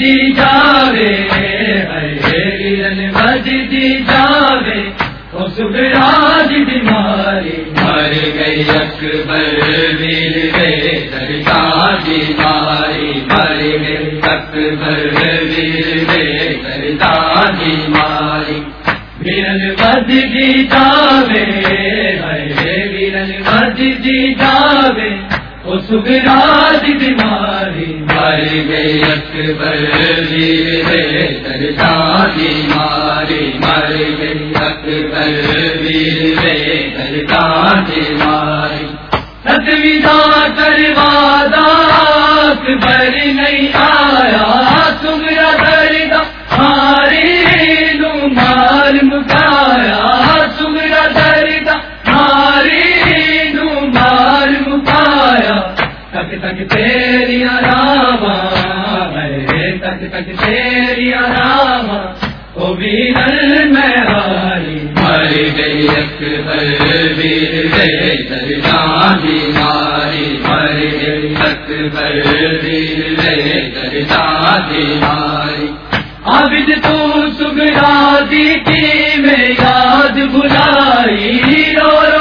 دی جاوے ہرن بجتی جاوے اس براج بیماری مر گئی اکبر مل گئے سرکار بیماری مر گئی اکبر مل گئے سرکار بیماری برن بجتی جاوے ہرن بجتی جاوے اس براج بیماری مر گئی اکبر مل گئے سرکار بیماری مر گئی اکبر مل گئے سرکار بیماری ستویدا کروادا اکبر نہیں آیا تم تک تک تیری راما ہے تک تک تیری راما وہ بھی میں ہاری مر گئی اکبر ویر گئے بیماری مر گئی اکبر ویر گئے بیماری عابد تو سگرا دی کی میں یاد بلائی رو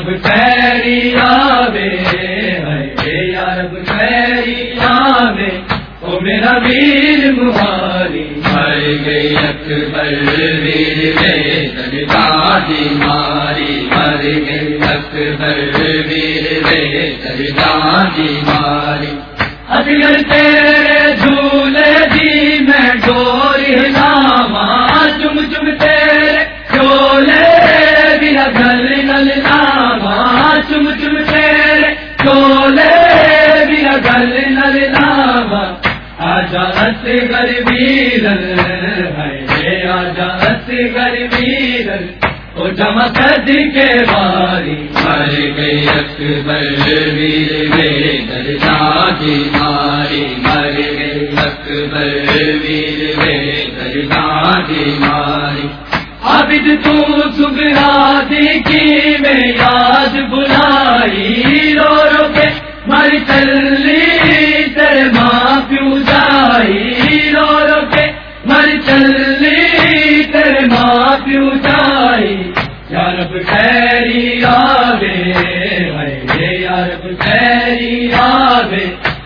یارب خیری آوے ہے یارب خیری آوے او میرا ویر مہاری مر گئی اکبر ویر گئے سرکاری ماری۔ مر گئی اکبر ویر گئے سرکاری ماری۔ اگر تیرے جھولے دی میں ڈوری ناما چم چم آجا رس گربی ہے آجا اس رس گربی او جمع کد کے باری مر گئی اکبر ویر گئے دردا کی ماری مر گئی اکبر ویر گئے دردا کی ماری عابد تو سگرا دیکھی، میں یاد بلائی، رو رو کے مر چلی۔ یارب خیری آوے یارب خیری آوے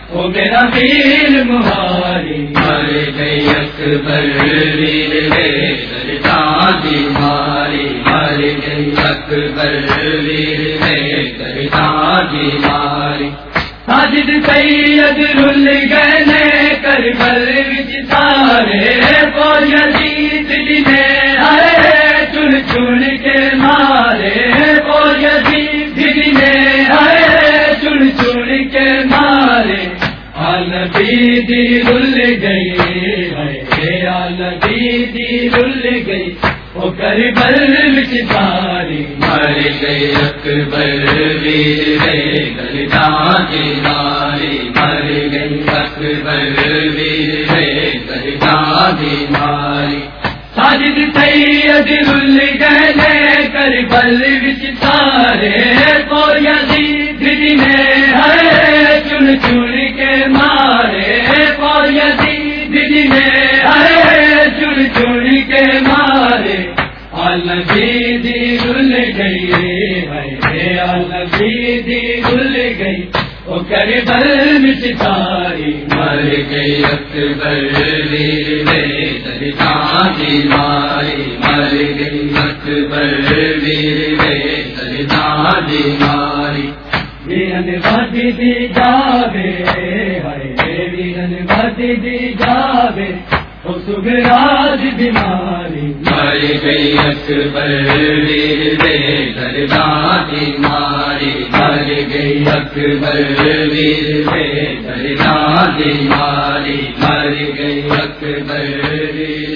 او میرا ویر مہاری۔ مر گئی اکبر ویر گئے سرکاری ماری۔ مر گئی اکبر ویر گئے سرکاری ماری۔ ساجد سید رل گئے چن کے مارے کو کے دی رل گئی ہے آلبی دی رل گئی۔ وہ کر بل ساری مر گئی اکبر ویر گئے گلتا ماری ساجد سید رل کر بل بچ سارے کو یزید نے ہرے چن چن کے مارے کو یزید نے ہرے چن چن کے مارے الگی رل گئی ہے الگی رل گئی وہ مر گئی اکبر ویر ماری مر گئی اکبر ویر ماری ویرن بد دی جاوے، ہائے، ویرن بد دی جاوے۔ سگراج بیماری۔ مر گئی اکبر ویر دے سرکاری ماری۔ مر گئی اکبر ویر دے سرکاری ماری۔ مر گئی اکبر ویر